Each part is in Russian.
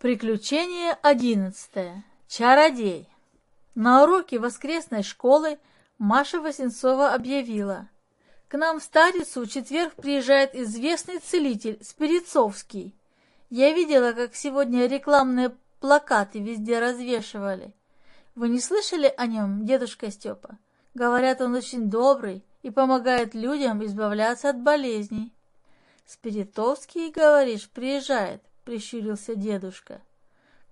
Приключение одиннадцатое. Чародей. На уроке воскресной школы Маша Васенцова объявила. К нам в Старицу в четверг приезжает известный целитель Спирицовский. Я видела, как сегодня рекламные плакаты везде развешивали. Вы не слышали о нем, дедушка Степа? Говорят, он очень добрый и помогает людям избавляться от болезней. Спиритовский, говоришь, приезжает прищурился дедушка.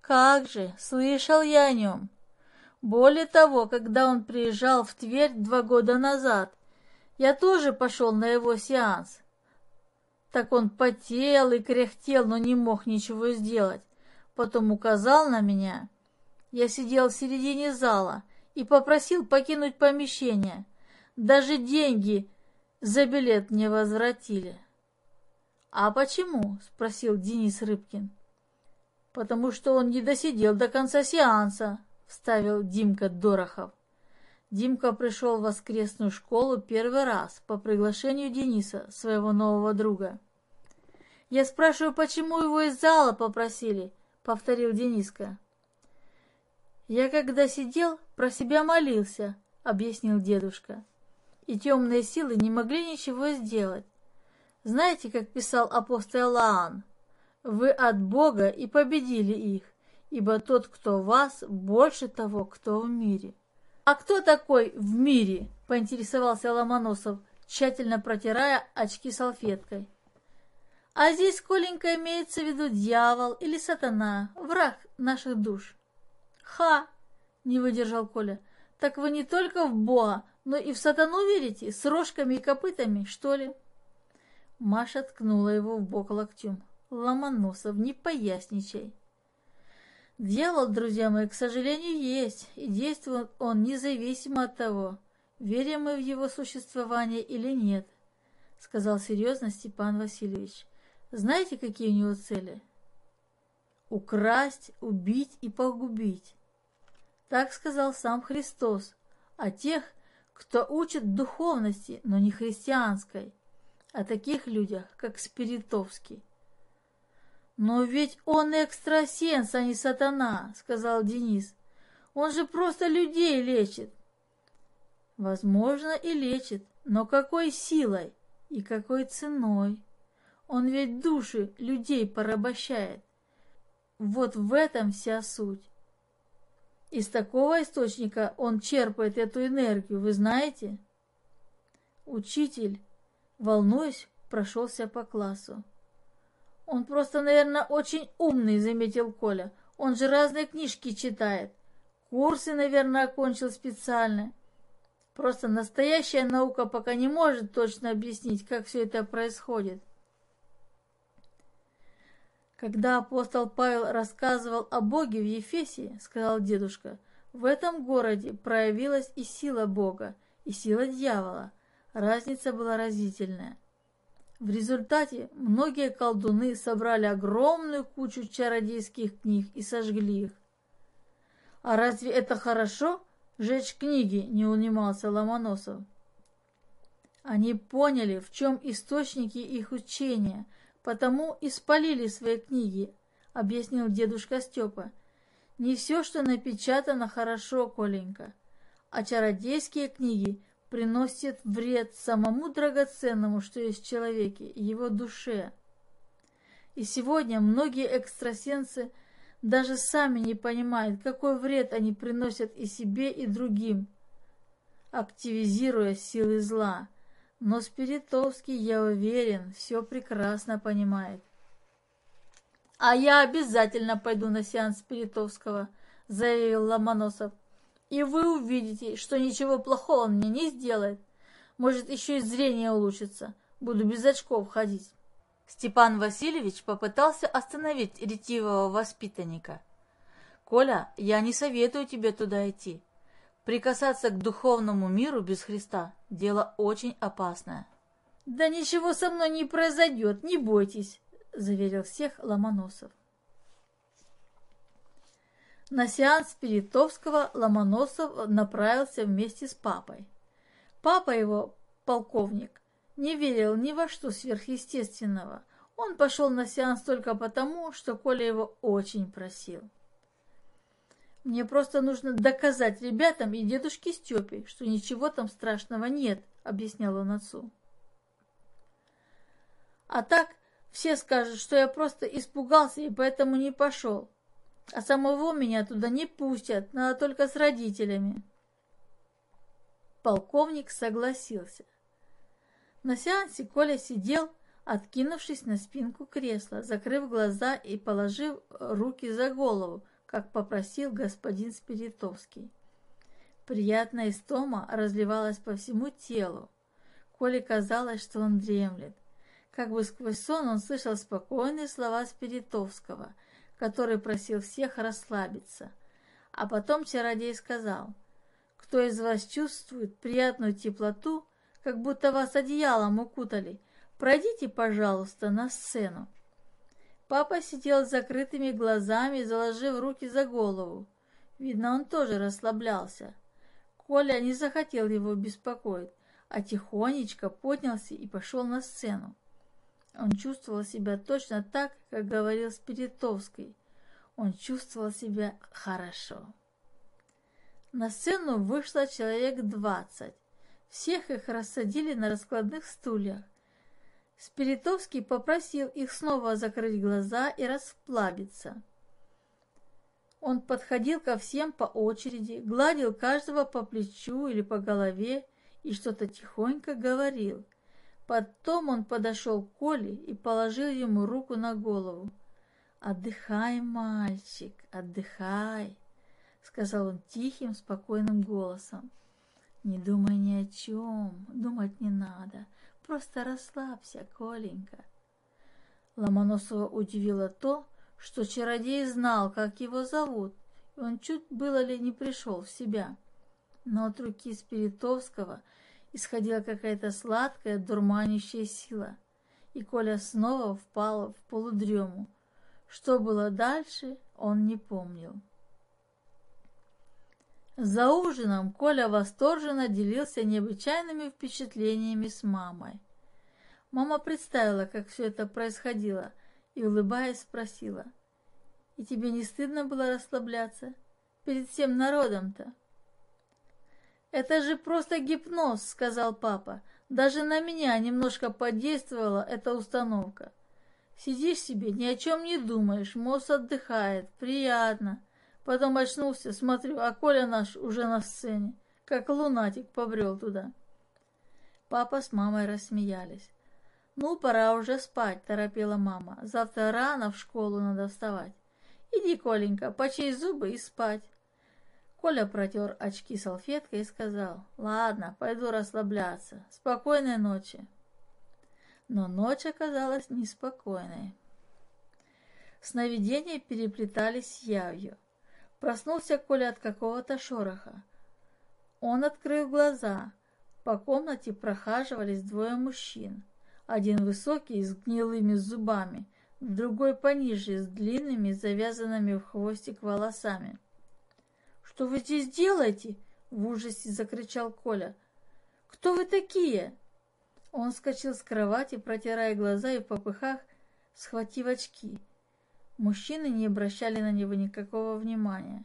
«Как же, слышал я о нем. Более того, когда он приезжал в Тверь два года назад, я тоже пошел на его сеанс. Так он потел и кряхтел, но не мог ничего сделать. Потом указал на меня. Я сидел в середине зала и попросил покинуть помещение. Даже деньги за билет мне возвратили. «А почему?» – спросил Денис Рыбкин. «Потому что он не досидел до конца сеанса», – вставил Димка Дорохов. Димка пришел в воскресную школу первый раз по приглашению Дениса, своего нового друга. «Я спрашиваю, почему его из зала попросили?» — повторил Дениска. «Я когда сидел, про себя молился», — объяснил дедушка. «И темные силы не могли ничего сделать. Знаете, как писал апостол Лаан? «Вы от Бога и победили их, ибо тот, кто вас, больше того, кто в мире». «А кто такой в мире?» – поинтересовался Ломоносов, тщательно протирая очки салфеткой. «А здесь, Коленька, имеется в виду дьявол или сатана, враг наших душ». «Ха!» – не выдержал Коля. «Так вы не только в Бога, но и в сатану верите, с рожками и копытами, что ли?» Маша ткнула его в бок локтем. Ломоносов, не поясничай. Дьявол, друзья мои, к сожалению, есть, и действует он независимо от того, верим мы в его существование или нет, сказал серьезно Степан Васильевич. Знаете, какие у него цели? Украсть, убить и погубить. Так сказал сам Христос о тех, кто учит духовности, но не христианской о таких людях, как Спиритовский. «Но ведь он экстрасенс, а не сатана», — сказал Денис. «Он же просто людей лечит». «Возможно, и лечит, но какой силой и какой ценой? Он ведь души людей порабощает. Вот в этом вся суть. Из такого источника он черпает эту энергию, вы знаете?» Учитель волнуясь, прошелся по классу. «Он просто, наверное, очень умный», — заметил Коля. «Он же разные книжки читает. Курсы, наверное, окончил специально. Просто настоящая наука пока не может точно объяснить, как все это происходит». Когда апостол Павел рассказывал о Боге в Ефесии, сказал дедушка, в этом городе проявилась и сила Бога, и сила дьявола. Разница была разительная. В результате многие колдуны собрали огромную кучу чародейских книг и сожгли их. «А разве это хорошо, жечь книги?» – не унимался Ломоносов. Они поняли, в чем источники их учения, потому и спалили свои книги, объяснил дедушка Степа. Не все, что напечатано, хорошо, Коленька, а чародейские книги приносит вред самому драгоценному, что есть в человеке, его душе. И сегодня многие экстрасенсы даже сами не понимают, какой вред они приносят и себе, и другим, активизируя силы зла. Но Спиритовский, я уверен, все прекрасно понимает. «А я обязательно пойду на сеанс Спиритовского», — заявил Ломоносов. И вы увидите, что ничего плохого он мне не сделает. Может, еще и зрение улучшится. Буду без очков ходить. Степан Васильевич попытался остановить ретивого воспитанника. «Коля, я не советую тебе туда идти. Прикасаться к духовному миру без Христа – дело очень опасное». «Да ничего со мной не произойдет, не бойтесь», – заверил всех Ломоносов. На сеанс Спиритовского Ломоносов направился вместе с папой. Папа его, полковник, не верил ни во что сверхъестественного. Он пошел на сеанс только потому, что Коля его очень просил. Мне просто нужно доказать ребятам и дедушке Степе, что ничего там страшного нет, объяснял он отцу. А так все скажут, что я просто испугался и поэтому не пошел. А самого меня туда не пустят, надо только с родителями. Полковник согласился. На сеансе Коля сидел, откинувшись на спинку кресла, закрыв глаза и положив руки за голову, как попросил господин Спиритовский. Приятная истома разливалась по всему телу. Коле казалось, что он дремлет. Как бы сквозь сон он слышал спокойные слова Спиритовского, который просил всех расслабиться. А потом чародей сказал, «Кто из вас чувствует приятную теплоту, как будто вас одеялом укутали, пройдите, пожалуйста, на сцену». Папа сидел с закрытыми глазами, заложив руки за голову. Видно, он тоже расслаблялся. Коля не захотел его беспокоить, а тихонечко поднялся и пошел на сцену. Он чувствовал себя точно так, как говорил Спиритовский. Он чувствовал себя хорошо. На сцену вышло человек двадцать. Всех их рассадили на раскладных стульях. Спиритовский попросил их снова закрыть глаза и расплавиться. Он подходил ко всем по очереди, гладил каждого по плечу или по голове и что-то тихонько говорил. Потом он подошел к Коле и положил ему руку на голову. «Отдыхай, мальчик, отдыхай», — сказал он тихим, спокойным голосом. «Не думай ни о чем, думать не надо». Просто расслабься, Коленька. Ломоносова удивило то, что чародей знал, как его зовут, и он чуть было ли не пришел в себя. Но от руки Спиритовского исходила какая-то сладкая, дурманящая сила, и Коля снова впал в полудрему. Что было дальше, он не помнил. За ужином Коля восторженно делился необычайными впечатлениями с мамой. Мама представила, как все это происходило, и, улыбаясь, спросила, «И тебе не стыдно было расслабляться? Перед всем народом-то?» «Это же просто гипноз», — сказал папа. «Даже на меня немножко подействовала эта установка. Сидишь себе, ни о чем не думаешь, мозг отдыхает, приятно». Потом очнулся, смотрю, а Коля наш уже на сцене, как лунатик побрел туда. Папа с мамой рассмеялись. «Ну, пора уже спать», — торопила мама. «Завтра рано в школу надо вставать. Иди, Коленька, почей зубы и спать». Коля протер очки салфеткой и сказал, «Ладно, пойду расслабляться. Спокойной ночи». Но ночь оказалась неспокойной. Сновидения переплетались с явью. Проснулся Коля от какого-то шороха. Он открыл глаза. По комнате прохаживались двое мужчин. Один высокий, с гнилыми зубами, другой пониже, с длинными, завязанными в хвостик волосами. «Что вы здесь делаете?» — в ужасе закричал Коля. «Кто вы такие?» Он вскочил с кровати, протирая глаза и в попыхах, схватив очки. Мужчины не обращали на него никакого внимания.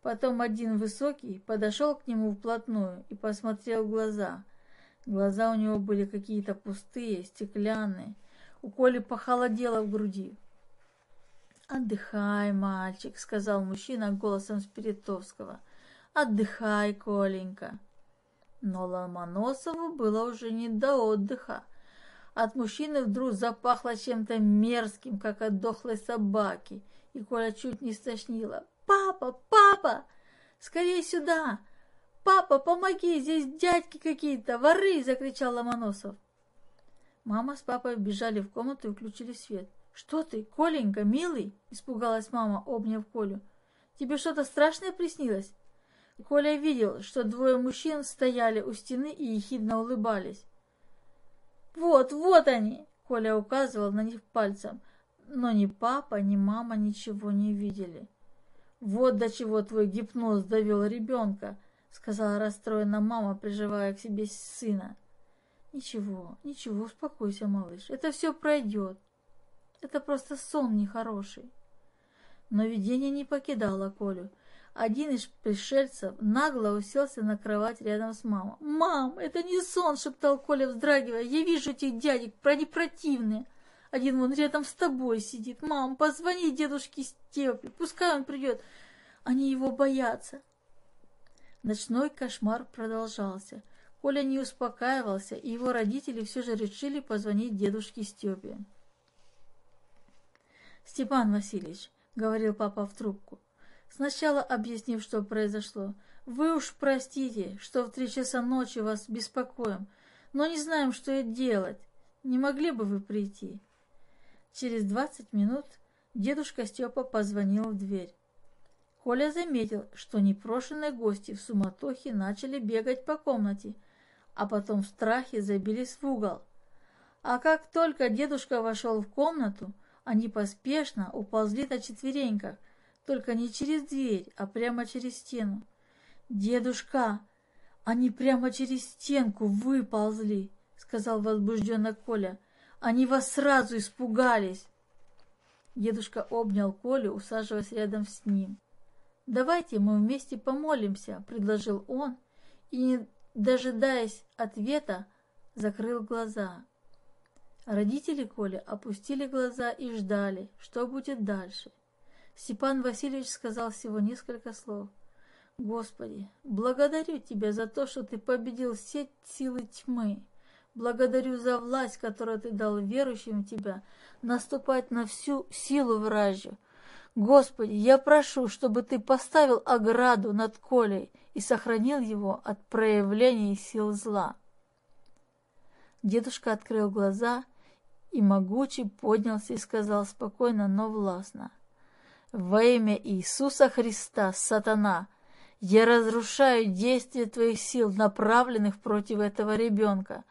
Потом один высокий подошел к нему вплотную и посмотрел в глаза. Глаза у него были какие-то пустые, стеклянные. У Коли похолодело в груди. «Отдыхай, мальчик», — сказал мужчина голосом Спиритовского. «Отдыхай, Коленька». Но Ломоносову было уже не до отдыха. От мужчины вдруг запахло чем-то мерзким, как от дохлой собаки, и Коля чуть не стошнила. «Папа! Папа! Скорее сюда! Папа, помоги! Здесь дядьки какие-то! Воры!» — закричал Ломоносов. Мама с папой бежали в комнату и включили свет. «Что ты, Коленька, милый?» — испугалась мама, обняв Колю. «Тебе что-то страшное приснилось?» Коля видел, что двое мужчин стояли у стены и ехидно улыбались. «Вот, вот они!» — Коля указывал на них пальцем. Но ни папа, ни мама ничего не видели. «Вот до чего твой гипноз довел ребенка!» — сказала расстроена мама, приживая к себе сына. «Ничего, ничего, успокойся, малыш, это все пройдет». Это просто сон нехороший. Но видение не покидало Колю. Один из пришельцев нагло уселся на кровать рядом с мамой. «Мам, это не сон!» — шептал Коля, вздрагивая. «Я вижу этих дядек, они противные. Один вон рядом с тобой сидит. Мам, позвони дедушке Степе, пускай он придет. Они его боятся». Ночной кошмар продолжался. Коля не успокаивался, и его родители все же решили позвонить дедушке Степе. «Степан Васильевич», — говорил папа в трубку, сначала объяснив, что произошло, «вы уж простите, что в три часа ночи вас беспокоим, но не знаем, что делать. Не могли бы вы прийти?» Через двадцать минут дедушка Степа позвонил в дверь. Коля заметил, что непрошенные гости в суматохе начали бегать по комнате, а потом в страхе забились в угол. А как только дедушка вошел в комнату, они поспешно уползли на четвереньках, только не через дверь, а прямо через стену. «Дедушка, они прямо через стенку выползли!» — сказал возбужденно Коля. «Они вас сразу испугались!» Дедушка обнял Колю, усаживаясь рядом с ним. «Давайте мы вместе помолимся», — предложил он, и, не дожидаясь ответа, закрыл глаза. Родители Коли опустили глаза и ждали, что будет дальше. Степан Васильевич сказал всего несколько слов. «Господи, благодарю Тебя за то, что Ты победил все силы тьмы. Благодарю за власть, которую Ты дал верующим в Тебя, наступать на всю силу вражью, Господи, я прошу, чтобы Ты поставил ограду над Колей и сохранил его от проявлений сил зла. Дедушка открыл глаза и могучий поднялся и сказал спокойно, но властно. «Во имя Иисуса Христа, сатана, я разрушаю действия твоих сил, направленных против этого ребенка,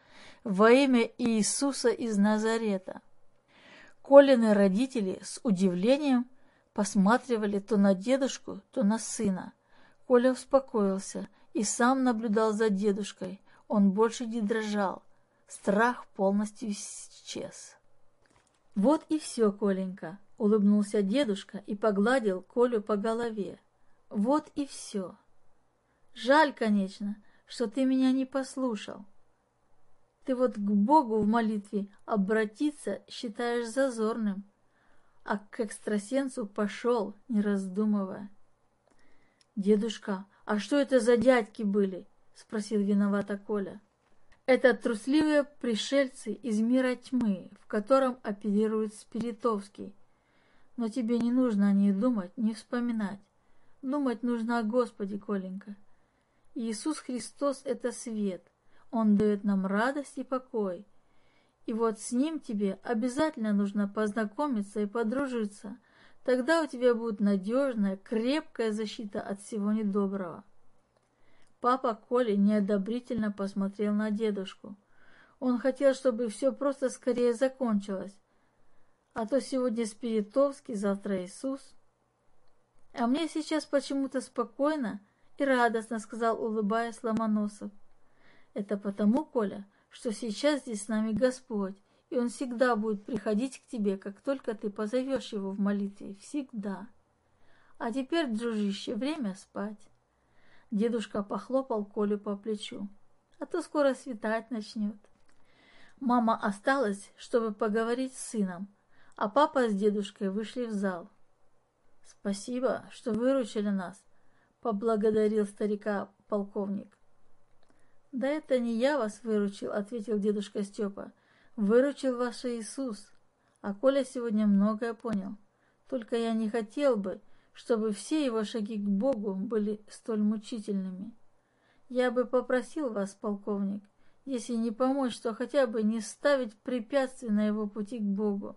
во имя Иисуса из Назарета». Колины родители с удивлением – посматривали то на дедушку, то на сына. Коля успокоился и сам наблюдал за дедушкой. Он больше не дрожал. Страх полностью исчез. «Вот и все, Коленька», — улыбнулся дедушка и погладил Колю по голове. «Вот и все. Жаль, конечно, что ты меня не послушал. Ты вот к Богу в молитве обратиться считаешь зазорным, а к экстрасенсу пошел, не раздумывая. «Дедушка, а что это за дядьки были?» — спросил виновато Коля. «Это трусливые пришельцы из мира тьмы, в котором оперирует Спиритовский. Но тебе не нужно о них думать, не вспоминать. Думать нужно о Господе, Коленька. Иисус Христос — это свет. Он дает нам радость и покой. И вот с ним тебе обязательно нужно познакомиться и подружиться. Тогда у тебя будет надежная, крепкая защита от всего недоброго. Папа Коля неодобрительно посмотрел на дедушку. Он хотел, чтобы все просто скорее закончилось. А то сегодня Спиритовский, завтра Иисус. А мне сейчас почему-то спокойно и радостно, сказал, улыбаясь Ломоносов. Это потому, Коля, что сейчас здесь с нами Господь, и Он всегда будет приходить к тебе, как только ты позовешь Его в молитве. Всегда. А теперь, дружище, время спать. Дедушка похлопал Колю по плечу. А то скоро светать начнет. Мама осталась, чтобы поговорить с сыном, а папа с дедушкой вышли в зал. «Спасибо, что выручили нас», — поблагодарил старика полковник. «Да это не я вас выручил», — ответил дедушка Степа. «Выручил ваш Иисус. А Коля сегодня многое понял. Только я не хотел бы, чтобы все его шаги к Богу были столь мучительными. Я бы попросил вас, полковник, если не помочь, то хотя бы не ставить препятствий на его пути к Богу.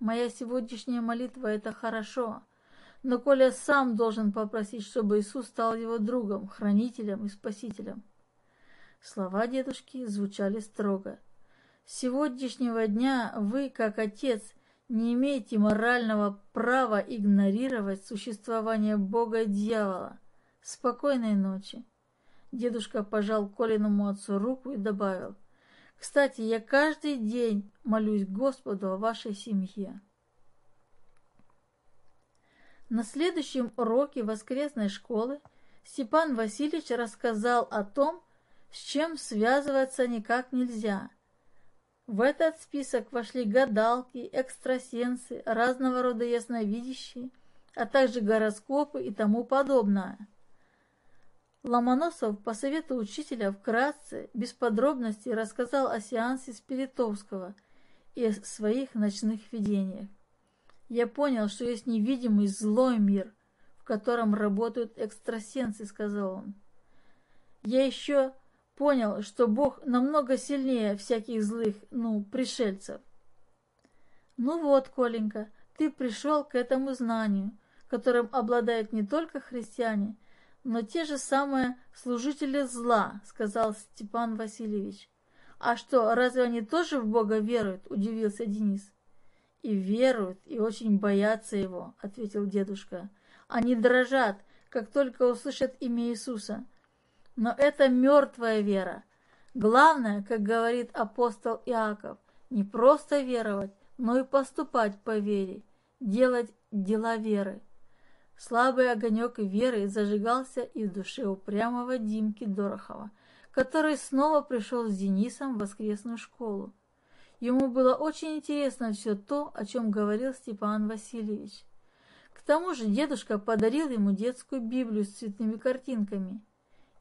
Моя сегодняшняя молитва — это хорошо, но Коля сам должен попросить, чтобы Иисус стал его другом, хранителем и спасителем. Слова дедушки звучали строго. С сегодняшнего дня вы, как отец, не имеете морального права игнорировать существование Бога и дьявола. Спокойной ночи. Дедушка пожал Колиному отцу руку и добавил. Кстати, я каждый день молюсь Господу о вашей семье. На следующем уроке воскресной школы Степан Васильевич рассказал о том, с чем связываться никак нельзя. В этот список вошли гадалки, экстрасенсы, разного рода ясновидящие, а также гороскопы и тому подобное. Ломоносов по совету учителя вкратце, без подробностей рассказал о сеансе Спиритовского и о своих ночных видениях. Я понял, что есть невидимый злой мир, в котором работают экстрасенсы, сказал он. Я еще понял, что Бог намного сильнее всяких злых, ну, пришельцев. Ну вот, Коленька, ты пришел к этому знанию, которым обладают не только христиане, но те же самые служители зла, сказал Степан Васильевич. А что, разве они тоже в Бога веруют? Удивился Денис. И веруют, и очень боятся его, ответил дедушка. Они дрожат, как только услышат имя Иисуса. Но это мертвая вера. Главное, как говорит апостол Иаков, не просто веровать, но и поступать по вере, делать дела веры. Слабый огонек веры зажигался из души упрямого Димки Дорохова, который снова пришел с Денисом в воскресную школу. Ему было очень интересно все то, о чем говорил Степан Васильевич. К тому же дедушка подарил ему детскую Библию с цветными картинками –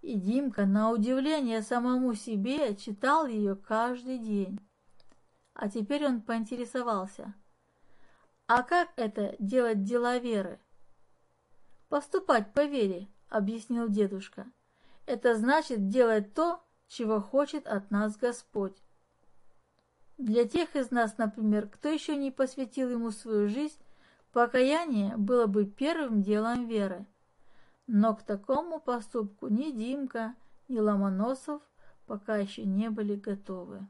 и Димка, на удивление самому себе, читал ее каждый день. А теперь он поинтересовался. А как это делать дела веры? Поступать по вере, объяснил дедушка. Это значит делать то, чего хочет от нас Господь. Для тех из нас, например, кто еще не посвятил ему свою жизнь, покаяние было бы первым делом веры. Но к такому поступку ни Димка, ни Ломоносов пока еще не были готовы.